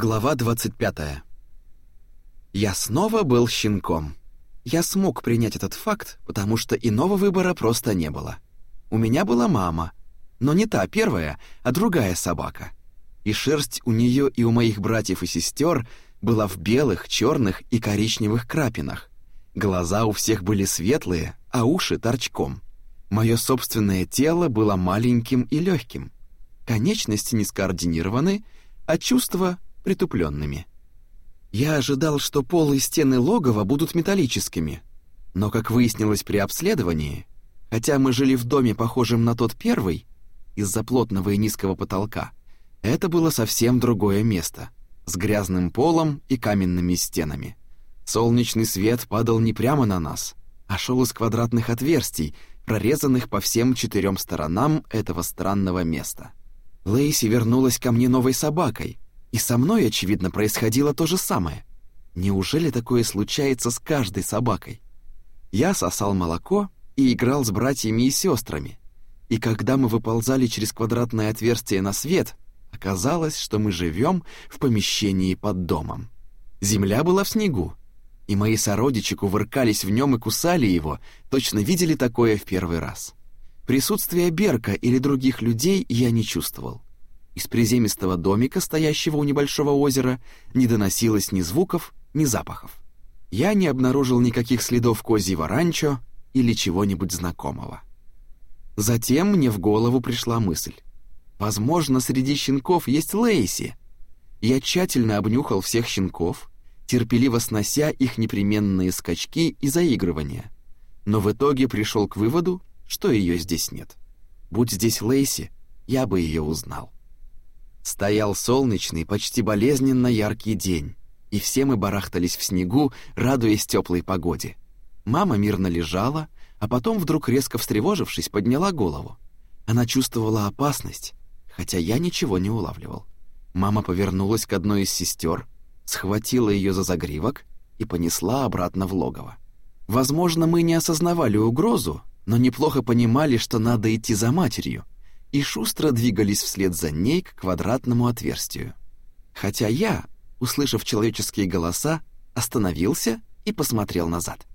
Глава 25. Я снова был щенком. Я смог принять этот факт, потому что иного выбора просто не было. У меня была мама, но не та первая, а другая собака. И шерсть у нее и у моих братьев и сестер была в белых, черных и коричневых крапинах. Глаза у всех были светлые, а уши торчком. Мое собственное тело было маленьким и легким. Конечности не скоординированы, а чувства притупленными. Я ожидал, что пол и стены логова будут металлическими, но, как выяснилось при обследовании, хотя мы жили в доме, похожем на тот первый, из-за плотного и низкого потолка, это было совсем другое место, с грязным полом и каменными стенами. Солнечный свет падал не прямо на нас, а шел из квадратных отверстий, прорезанных по всем четырем сторонам этого странного места. Лейси вернулась ко мне новой собакой, и со мной, очевидно, происходило то же самое. Неужели такое случается с каждой собакой? Я сосал молоко и играл с братьями и сестрами. И когда мы выползали через квадратное отверстие на свет, оказалось, что мы живем в помещении под домом. Земля была в снегу, и мои сородичи кувыркались в нем и кусали его, точно видели такое в первый раз. Присутствия Берка или других людей я не чувствовал. Из приземистого домика, стоящего у небольшого озера, не доносилось ни звуков, ни запахов. Я не обнаружил никаких следов козьего ранчо или чего-нибудь знакомого. Затем мне в голову пришла мысль. Возможно, среди щенков есть Лейси. Я тщательно обнюхал всех щенков, терпеливо снося их непременные скачки и заигрывания. Но в итоге пришел к выводу, что ее здесь нет. Будь здесь Лейси, я бы ее узнал. Стоял солнечный, почти болезненно яркий день, и все мы барахтались в снегу, радуясь теплой погоде. Мама мирно лежала, а потом вдруг резко встревожившись, подняла голову. Она чувствовала опасность, хотя я ничего не улавливал. Мама повернулась к одной из сестер, схватила ее за загривок и понесла обратно в логово. Возможно, мы не осознавали угрозу, но неплохо понимали, что надо идти за матерью, и шустро двигались вслед за ней к квадратному отверстию. Хотя я, услышав человеческие голоса, остановился и посмотрел назад.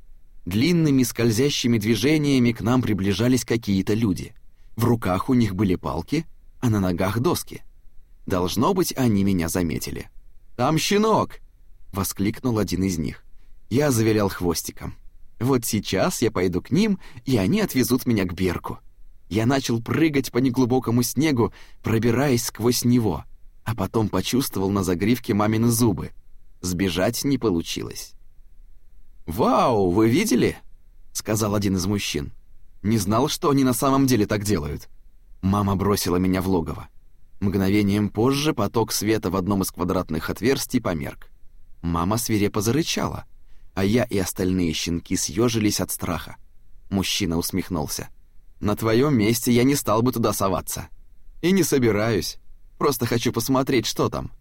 Длинными скользящими движениями к нам приближались какие-то люди. В руках у них были палки, а на ногах доски. Должно быть, они меня заметили. «Там щенок!» — воскликнул один из них. Я завилял хвостиком. «Вот сейчас я пойду к ним, и они отвезут меня к Берку». Я начал прыгать по неглубокому снегу, пробираясь сквозь него, а потом почувствовал на загривке мамины зубы. Сбежать не получилось. «Вау, вы видели?» — сказал один из мужчин. «Не знал, что они на самом деле так делают». Мама бросила меня в логово. Мгновением позже поток света в одном из квадратных отверстий померк. Мама свирепо зарычала, а я и остальные щенки съежились от страха. Мужчина усмехнулся. На твоем месте я не стал бы туда соваться. И не собираюсь. Просто хочу посмотреть, что там.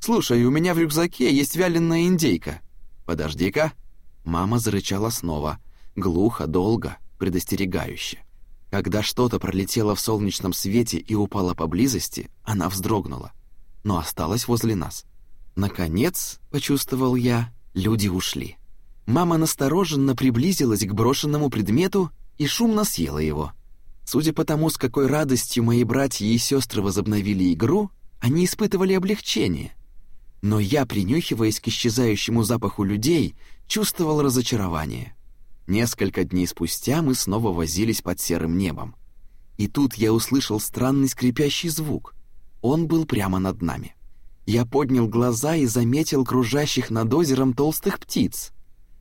Слушай, у меня в рюкзаке есть вяленая индейка. Подожди-ка. Мама зарычала снова, глухо, долго, предостерегающе. Когда что-то пролетело в солнечном свете и упало поблизости, она вздрогнула, но осталась возле нас. Наконец, почувствовал я, люди ушли. Мама настороженно приблизилась к брошенному предмету и шумно съела его. Судя по тому, с какой радостью мои братья и сестры возобновили игру, они испытывали облегчение. Но я, принюхиваясь к исчезающему запаху людей, чувствовал разочарование. Несколько дней спустя мы снова возились под серым небом. И тут я услышал странный скрипящий звук. Он был прямо над нами. Я поднял глаза и заметил кружащих над озером толстых птиц.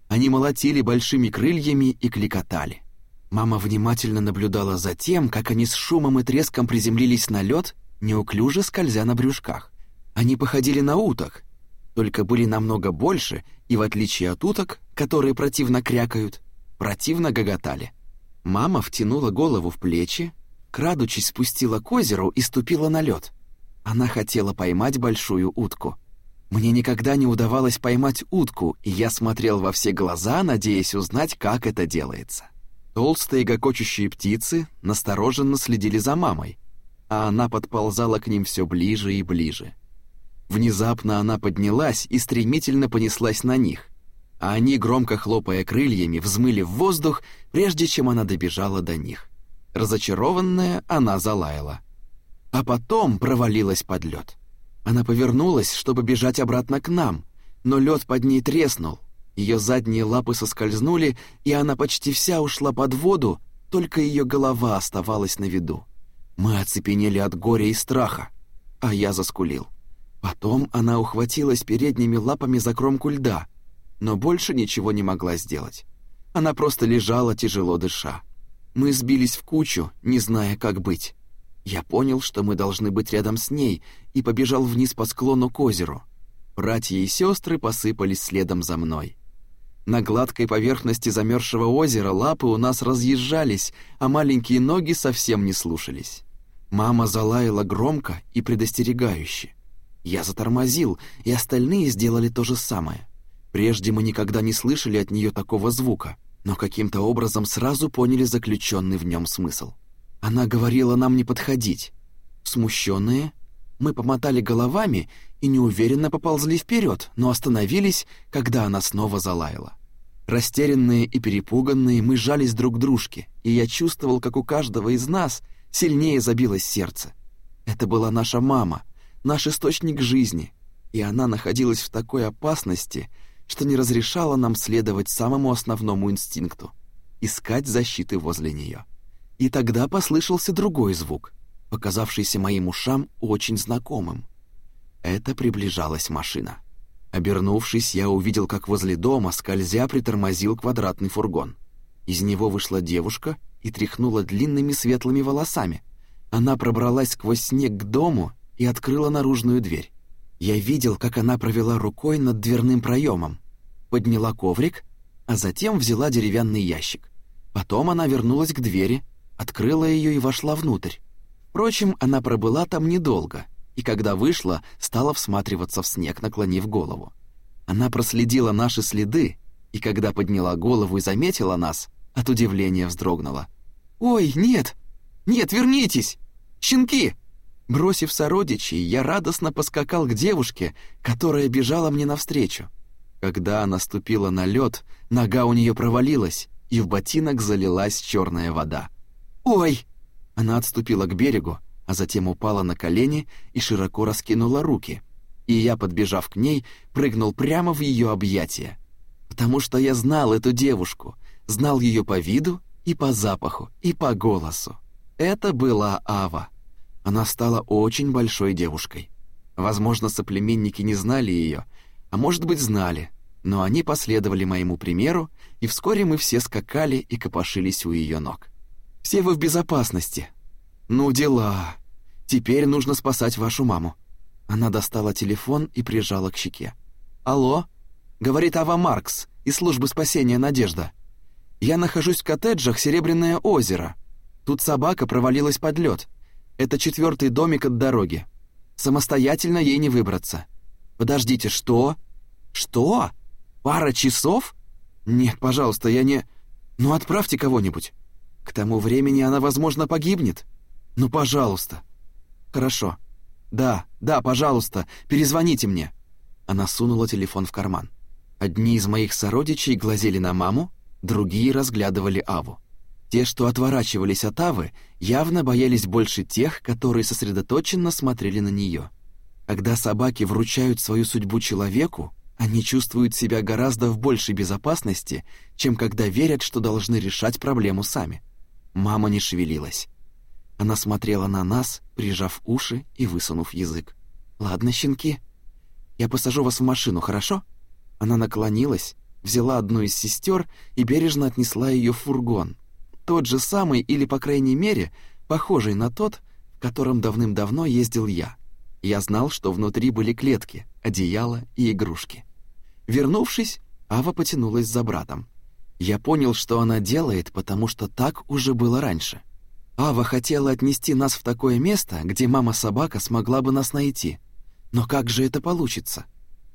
Они молотили большими крыльями и кликотали. Мама внимательно наблюдала за тем, как они с шумом и треском приземлились на лед, неуклюже скользя на брюшках. Они походили на уток, только были намного больше и, в отличие от уток, которые противно крякают, противно гоготали. Мама втянула голову в плечи, крадучись спустила к озеру и ступила на лед. Она хотела поймать большую утку. Мне никогда не удавалось поймать утку, и я смотрел во все глаза, надеясь узнать, как это делается. Толстые гокочущие птицы настороженно следили за мамой, а она подползала к ним все ближе и ближе. Внезапно она поднялась и стремительно понеслась на них, а они, громко хлопая крыльями, взмыли в воздух, прежде чем она добежала до них. Разочарованная, она залаяла. А потом провалилась под лед. Она повернулась, чтобы бежать обратно к нам, но лед под ней треснул, ее задние лапы соскользнули, и она почти вся ушла под воду, только ее голова оставалась на виду. Мы оцепенели от горя и страха, а я заскулил. Потом она ухватилась передними лапами за кромку льда, но больше ничего не могла сделать. Она просто лежала, тяжело дыша. Мы сбились в кучу, не зная, как быть. Я понял, что мы должны быть рядом с ней, и побежал вниз по склону к озеру. Братья и сестры посыпались следом за мной. На гладкой поверхности замерзшего озера лапы у нас разъезжались, а маленькие ноги совсем не слушались. Мама залаяла громко и предостерегающе. Я затормозил, и остальные сделали то же самое. Прежде мы никогда не слышали от нее такого звука, но каким-то образом сразу поняли заключенный в нем смысл. Она говорила нам не подходить. Смущенные, мы помотали головами и неуверенно поползли вперед, но остановились, когда она снова залаяла. Растерянные и перепуганные мы жались друг к дружке, и я чувствовал, как у каждого из нас сильнее забилось сердце. Это была наша мама, наш источник жизни, и она находилась в такой опасности, что не разрешала нам следовать самому основному инстинкту — искать защиты возле нее. И тогда послышался другой звук, показавшийся моим ушам очень знакомым. Это приближалась машина. Обернувшись, я увидел, как возле дома, скользя, притормозил квадратный фургон. Из него вышла девушка и тряхнула длинными светлыми волосами. Она пробралась сквозь снег к дому и открыла наружную дверь. Я видел, как она провела рукой над дверным проемом, подняла коврик, а затем взяла деревянный ящик. Потом она вернулась к двери, открыла ее и вошла внутрь. Впрочем, она пробыла там недолго — и когда вышла, стала всматриваться в снег, наклонив голову. Она проследила наши следы, и когда подняла голову и заметила нас, от удивления вздрогнула. «Ой, нет! Нет, вернитесь! Щенки!» Бросив сородичей, я радостно поскакал к девушке, которая бежала мне навстречу. Когда она ступила на лед, нога у нее провалилась, и в ботинок залилась черная вода. «Ой!» Она отступила к берегу, а затем упала на колени и широко раскинула руки. И я, подбежав к ней, прыгнул прямо в ее объятия. Потому что я знал эту девушку, знал ее по виду и по запаху, и по голосу. Это была Ава. Она стала очень большой девушкой. Возможно, соплеменники не знали ее, а может быть, знали, но они последовали моему примеру, и вскоре мы все скакали и копошились у ее ног. «Все вы в безопасности», «Ну дела. Теперь нужно спасать вашу маму». Она достала телефон и прижала к щеке. «Алло?» — говорит Ава Маркс из службы спасения «Надежда». «Я нахожусь в коттеджах «Серебряное озеро». Тут собака провалилась под лед. Это четвертый домик от дороги. Самостоятельно ей не выбраться. Подождите, что? Что? Пара часов? Нет, пожалуйста, я не... Ну, отправьте кого-нибудь. К тому времени она, возможно, погибнет. Ну, пожалуйста. Хорошо. Да, да, пожалуйста, перезвоните мне. Она сунула телефон в карман. Одни из моих сородичей глазели на маму, другие разглядывали Аву. Те, что отворачивались от Авы, явно боялись больше тех, которые сосредоточенно смотрели на нее. Когда собаки вручают свою судьбу человеку, они чувствуют себя гораздо в большей безопасности, чем когда верят, что должны решать проблему сами. Мама не шевелилась. Она смотрела на нас, прижав уши и высунув язык. «Ладно, щенки, я посажу вас в машину, хорошо?» Она наклонилась, взяла одну из сестер и бережно отнесла ее в фургон. Тот же самый, или, по крайней мере, похожий на тот, в котором давным-давно ездил я. Я знал, что внутри были клетки, одеяло и игрушки. Вернувшись, Ава потянулась за братом. Я понял, что она делает, потому что так уже было раньше. Ава хотела отнести нас в такое место, где мама-собака смогла бы нас найти. Но как же это получится?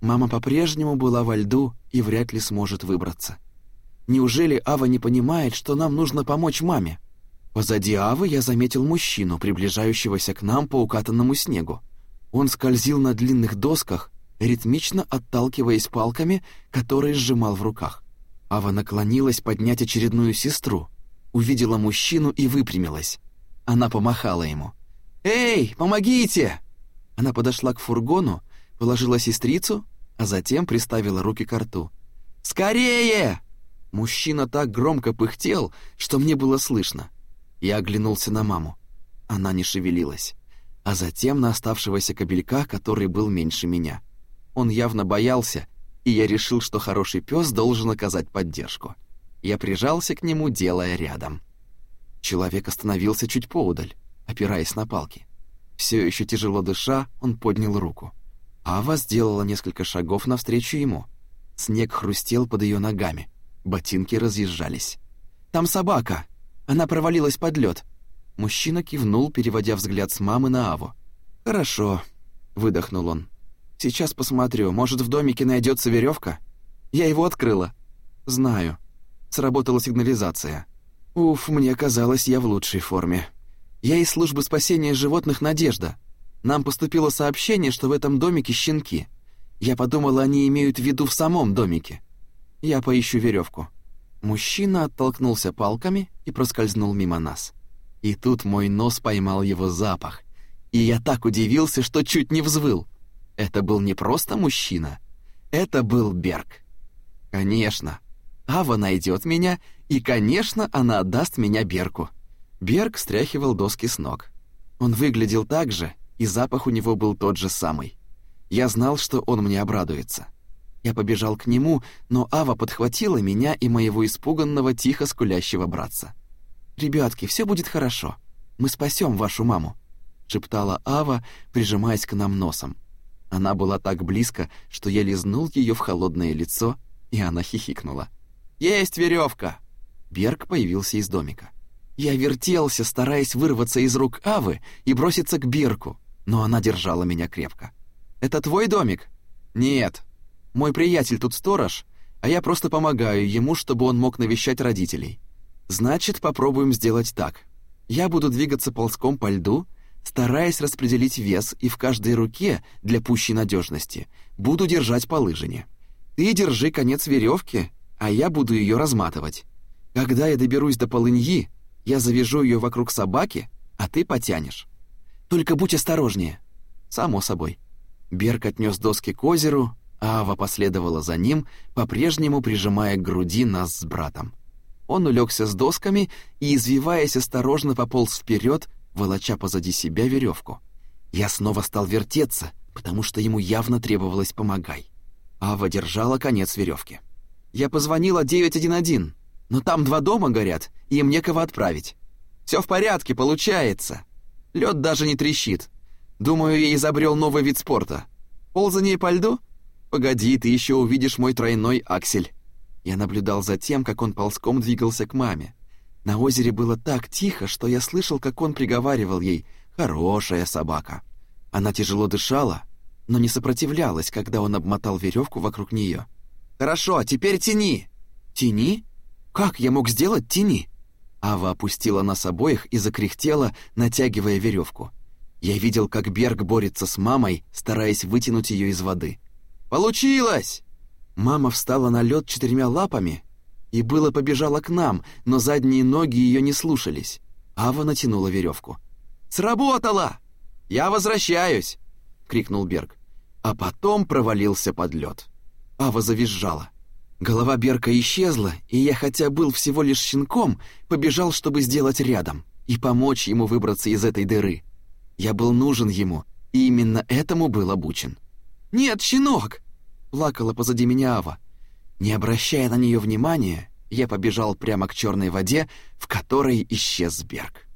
Мама по-прежнему была во льду и вряд ли сможет выбраться. Неужели Ава не понимает, что нам нужно помочь маме? Позади Авы я заметил мужчину, приближающегося к нам по укатанному снегу. Он скользил на длинных досках, ритмично отталкиваясь палками, которые сжимал в руках. Ава наклонилась поднять очередную сестру, увидела мужчину и выпрямилась. Она помахала ему. «Эй, помогите!» Она подошла к фургону, положила сестрицу, а затем приставила руки к рту. «Скорее!» Мужчина так громко пыхтел, что мне было слышно. Я оглянулся на маму. Она не шевелилась. А затем на оставшегося кобелька, который был меньше меня. Он явно боялся, и я решил, что хороший пес должен оказать поддержку. Я прижался к нему, делая рядом. Человек остановился чуть поудаль, опираясь на палки. Все еще тяжело дыша, он поднял руку. Ава сделала несколько шагов навстречу ему. Снег хрустел под ее ногами. Ботинки разъезжались. «Там собака! Она провалилась под лед. Мужчина кивнул, переводя взгляд с мамы на Аву. «Хорошо», — выдохнул он. «Сейчас посмотрю, может, в домике найдется веревка? Я его открыла». «Знаю». Сработала сигнализация. «Уф, мне казалось, я в лучшей форме. Я из службы спасения животных «Надежда». Нам поступило сообщение, что в этом домике щенки. Я подумала, они имеют в виду в самом домике. Я поищу веревку. Мужчина оттолкнулся палками и проскользнул мимо нас. И тут мой нос поймал его запах. И я так удивился, что чуть не взвыл. Это был не просто мужчина. Это был Берг. Конечно. Ава найдет меня, и, конечно, она отдаст меня Берку. Берг стряхивал доски с ног. Он выглядел так же, и запах у него был тот же самый. Я знал, что он мне обрадуется. Я побежал к нему, но Ава подхватила меня и моего испуганного, тихо скулящего братца. «Ребятки, все будет хорошо. Мы спасем вашу маму», — шептала Ава, прижимаясь к нам носом. Она была так близко, что я лизнул ее в холодное лицо, и она хихикнула. «Есть веревка!» Берг появился из домика. Я вертелся, стараясь вырваться из рук Авы и броситься к Берку, но она держала меня крепко. «Это твой домик?» «Нет», мой приятель тут сторож, а я просто помогаю ему, чтобы он мог навещать родителей. Значит, попробуем сделать так. Я буду двигаться ползком по льду, стараясь распределить вес, и в каждой руке, для пущей надежности, буду держать по лыжине. Ты держи конец веревки, а я буду ее разматывать. Когда я доберусь до полыньи, я завяжу ее вокруг собаки, а ты потянешь. Только будь осторожнее. Само собой. Берг отнес доски к озеру, Ава последовала за ним, по-прежнему прижимая к груди нас с братом. Он улегся с досками и, извиваясь, осторожно пополз вперед, волоча позади себя веревку. Я снова стал вертеться, потому что ему явно требовалось «помогай». Ава держала конец веревки. Я позвонила 911, но там два дома горят, и им некого отправить. Все в порядке, получается. Лед даже не трещит. Думаю, я изобрел новый вид спорта. Ползание по льду — «Погоди, ты еще увидишь мой тройной аксель». Я наблюдал за тем, как он ползком двигался к маме. На озере было так тихо, что я слышал, как он приговаривал ей «хорошая собака». Она тяжело дышала, но не сопротивлялась, когда он обмотал веревку вокруг нее. «Хорошо, теперь тяни!» «Тяни? Как я мог сделать тяни?» Ава опустила нас обоих и закряхтела, натягивая веревку. Я видел, как Берг борется с мамой, стараясь вытянуть ее из воды. «Получилось!» Мама встала на лед четырьмя лапами и было побежала к нам, но задние ноги ее не слушались. Ава натянула веревку. «Сработало! Я возвращаюсь!» — крикнул Берг. А потом провалился под лед. Ава завизжала. Голова Берка исчезла, и я, хотя был всего лишь щенком, побежал, чтобы сделать рядом и помочь ему выбраться из этой дыры. Я был нужен ему, и именно этому был обучен. «Нет, щенок!» плакала позади меня Ава. Не обращая на нее внимания, я побежал прямо к черной воде, в которой исчез Берг.